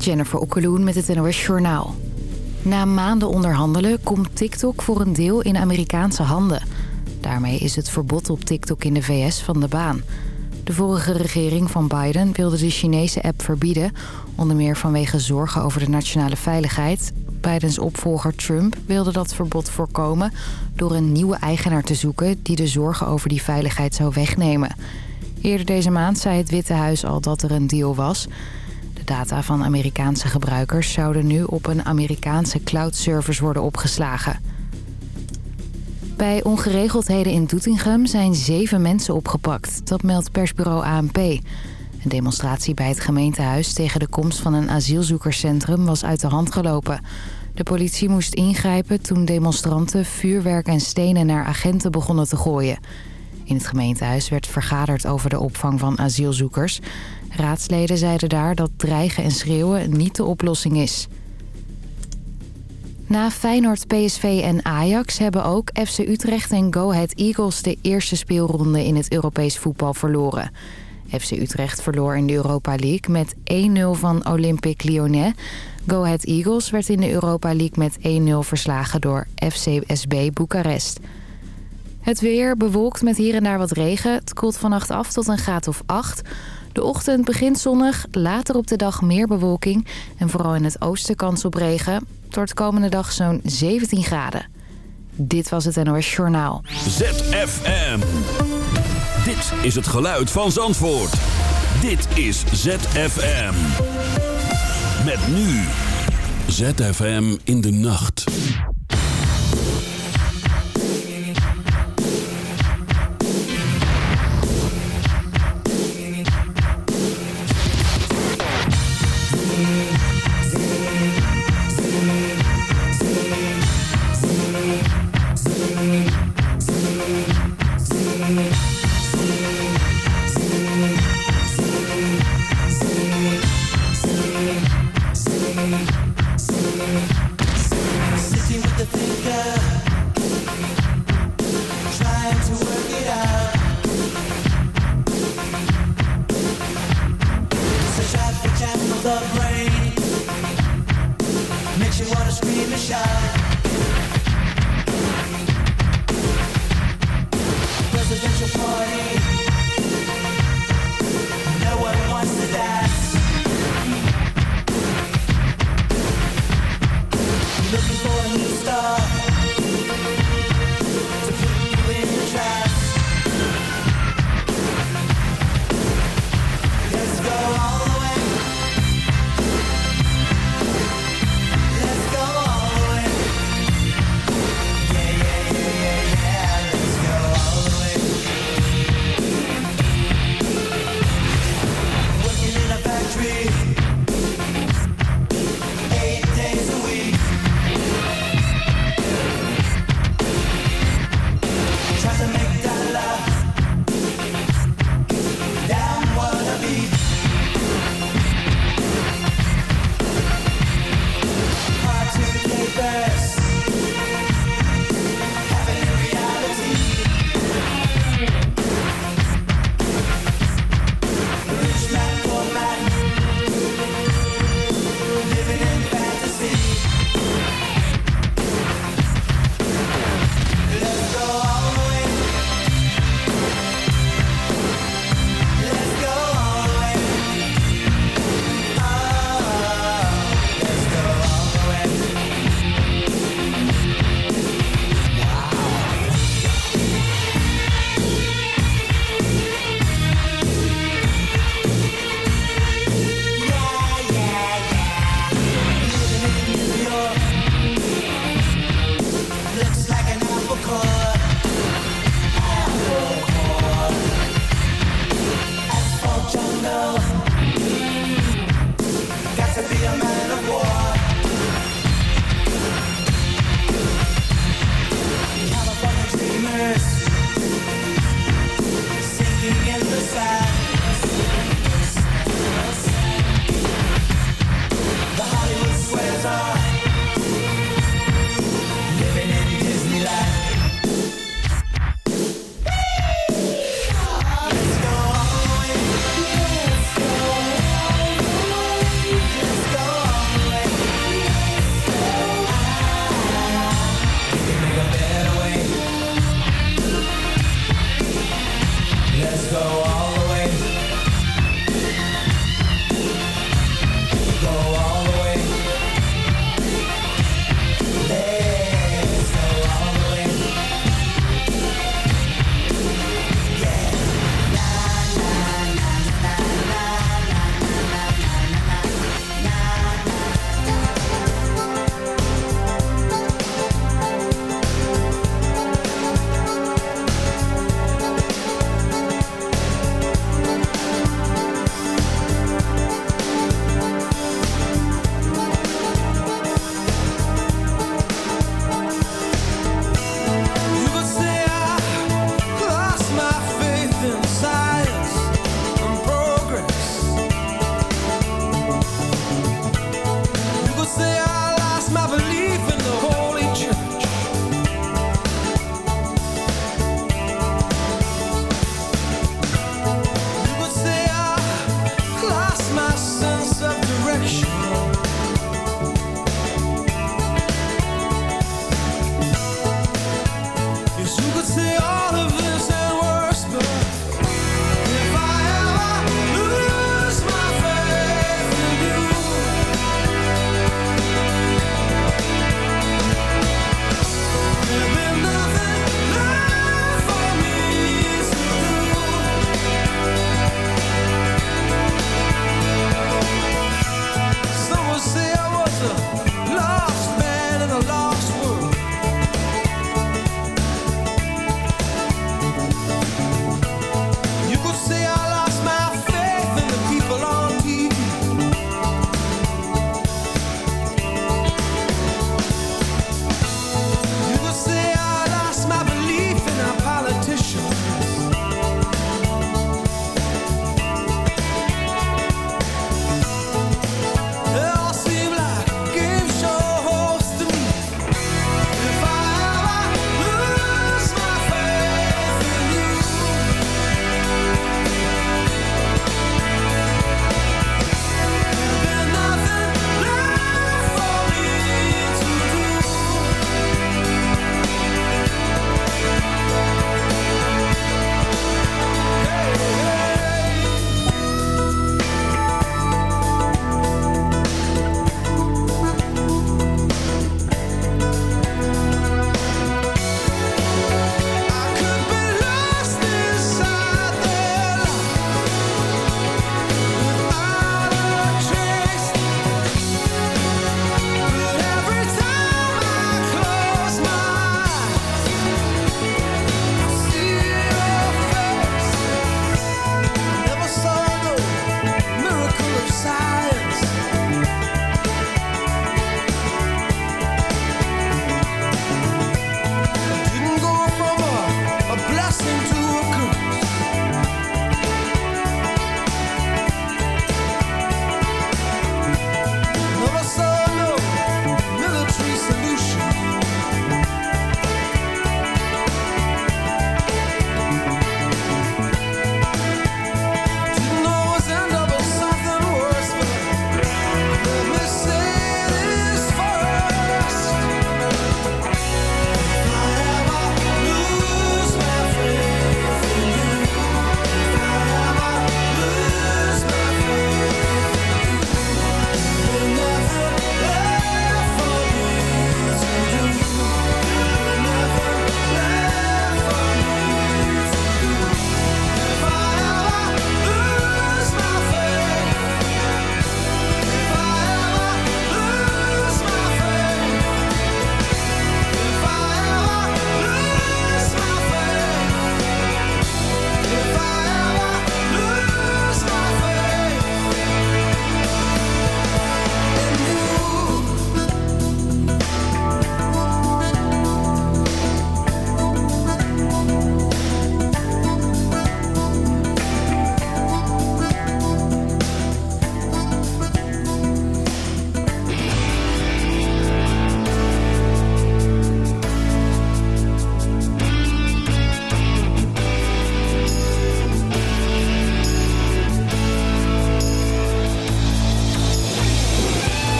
Jennifer Okkeloen met het NOS Journaal. Na maanden onderhandelen komt TikTok voor een deel in Amerikaanse handen. Daarmee is het verbod op TikTok in de VS van de baan. De vorige regering van Biden wilde de Chinese app verbieden... onder meer vanwege zorgen over de nationale veiligheid. Bidens opvolger Trump wilde dat verbod voorkomen... door een nieuwe eigenaar te zoeken die de zorgen over die veiligheid zou wegnemen. Eerder deze maand zei het Witte Huis al dat er een deal was... Data van Amerikaanse gebruikers zouden nu op een Amerikaanse cloud-service worden opgeslagen. Bij ongeregeldheden in Doetinchem zijn zeven mensen opgepakt. Dat meldt persbureau ANP. Een demonstratie bij het gemeentehuis tegen de komst van een asielzoekerscentrum was uit de hand gelopen. De politie moest ingrijpen toen demonstranten vuurwerk en stenen naar agenten begonnen te gooien. In het gemeentehuis werd vergaderd over de opvang van asielzoekers. Raadsleden zeiden daar dat dreigen en schreeuwen niet de oplossing is. Na Feyenoord, PSV en Ajax hebben ook FC Utrecht en Go Ahead Eagles... de eerste speelronde in het Europees voetbal verloren. FC Utrecht verloor in de Europa League met 1-0 van Olympique Lyonnais. Go Ahead Eagles werd in de Europa League met 1-0 verslagen door FCSB Boekarest. Het weer bewolkt met hier en daar wat regen. Het koelt vannacht af tot een graad of 8. De ochtend begint zonnig, later op de dag meer bewolking... en vooral in het oosten kans op regen. Tot komende dag zo'n 17 graden. Dit was het NOS Journaal. ZFM. Dit is het geluid van Zandvoort. Dit is ZFM. Met nu. ZFM in de nacht.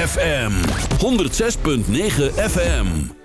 ZFM 106.9 FM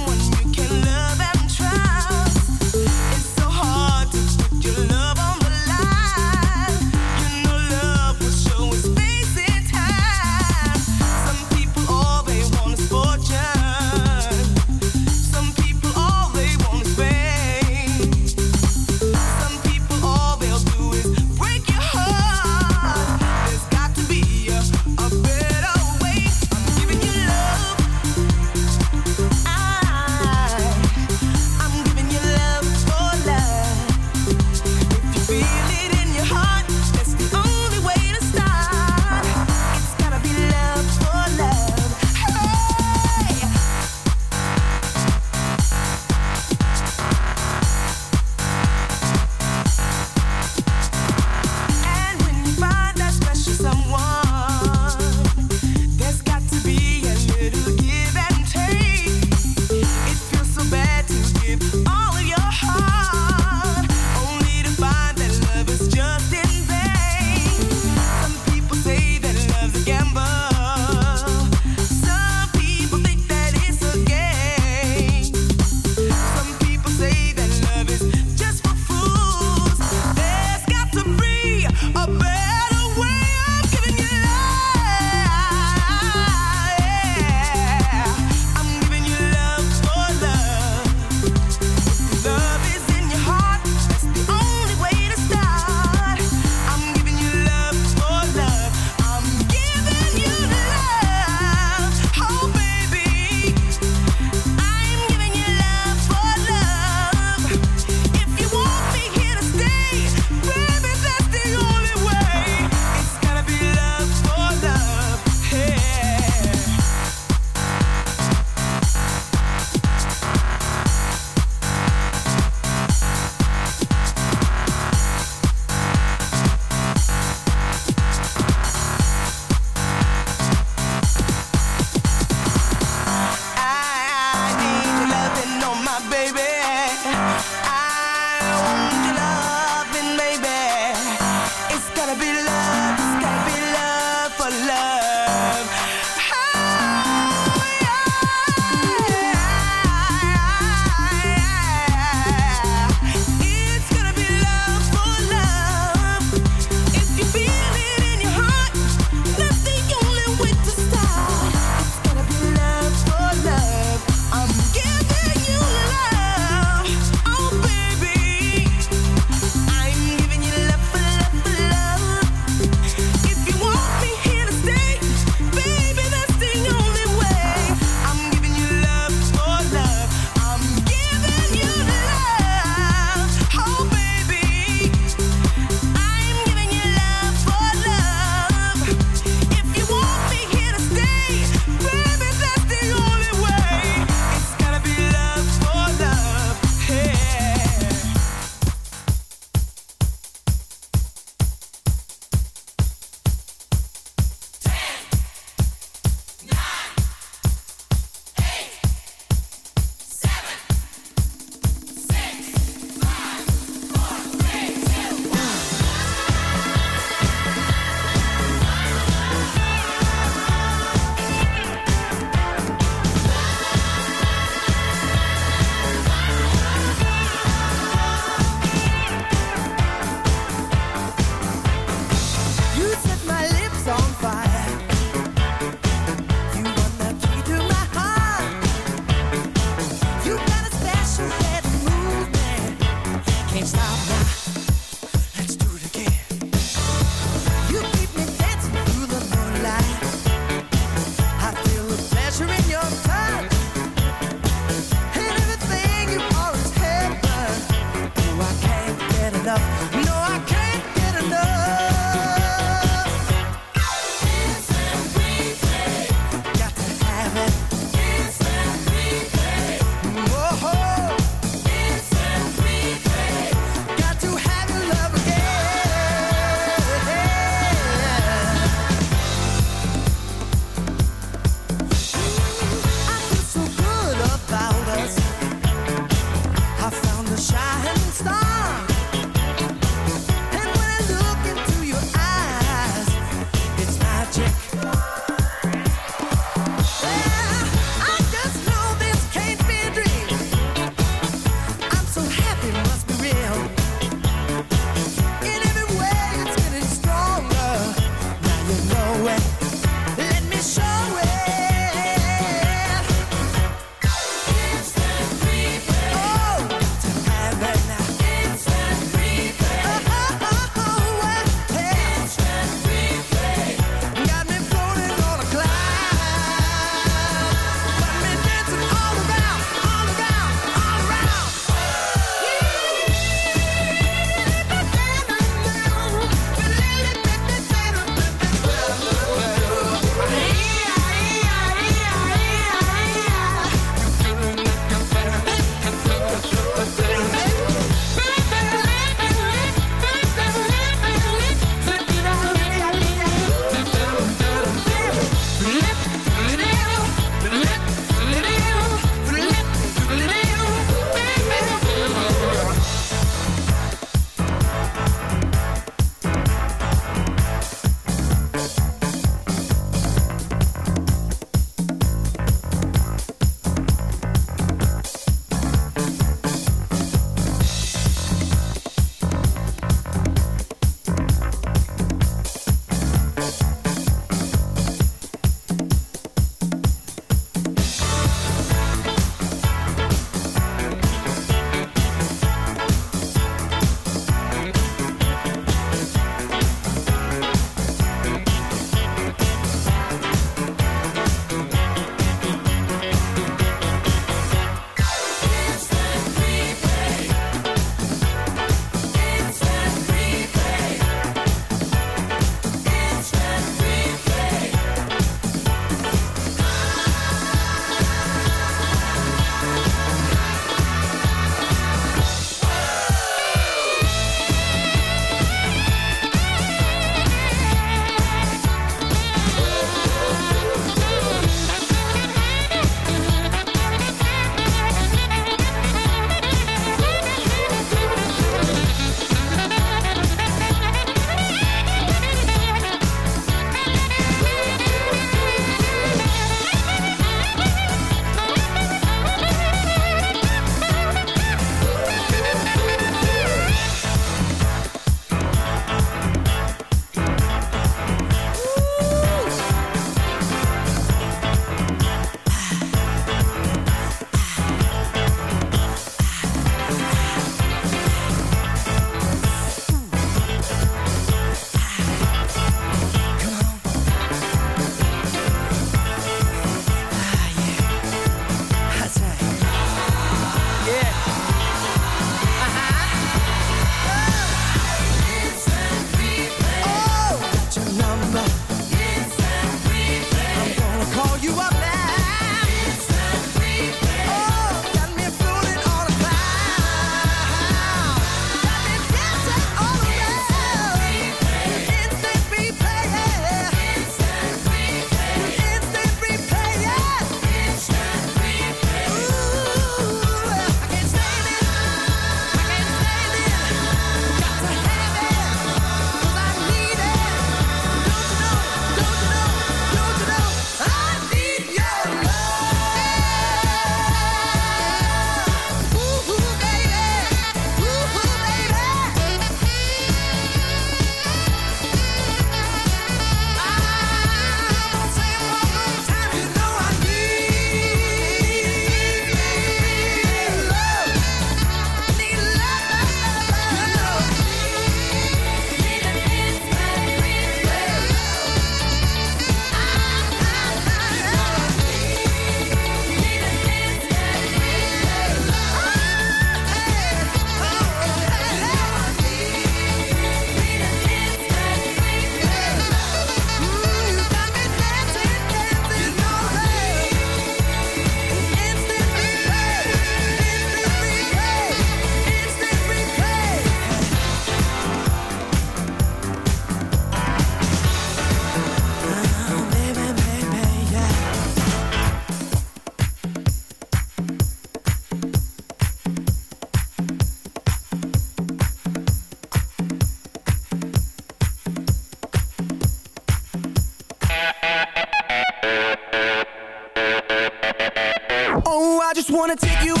wanna take you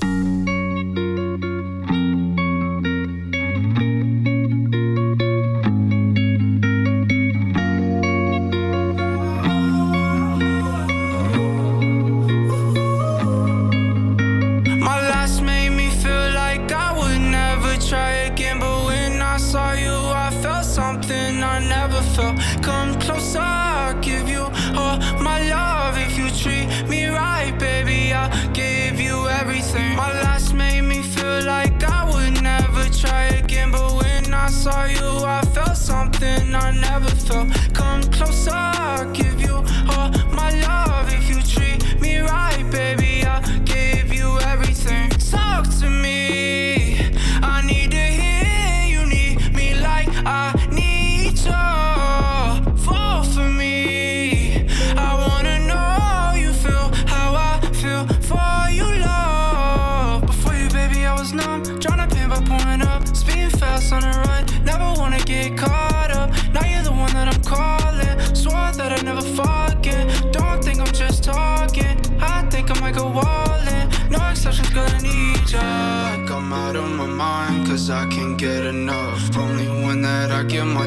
you, I felt something I never felt.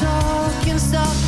talking soft